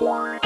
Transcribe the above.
one.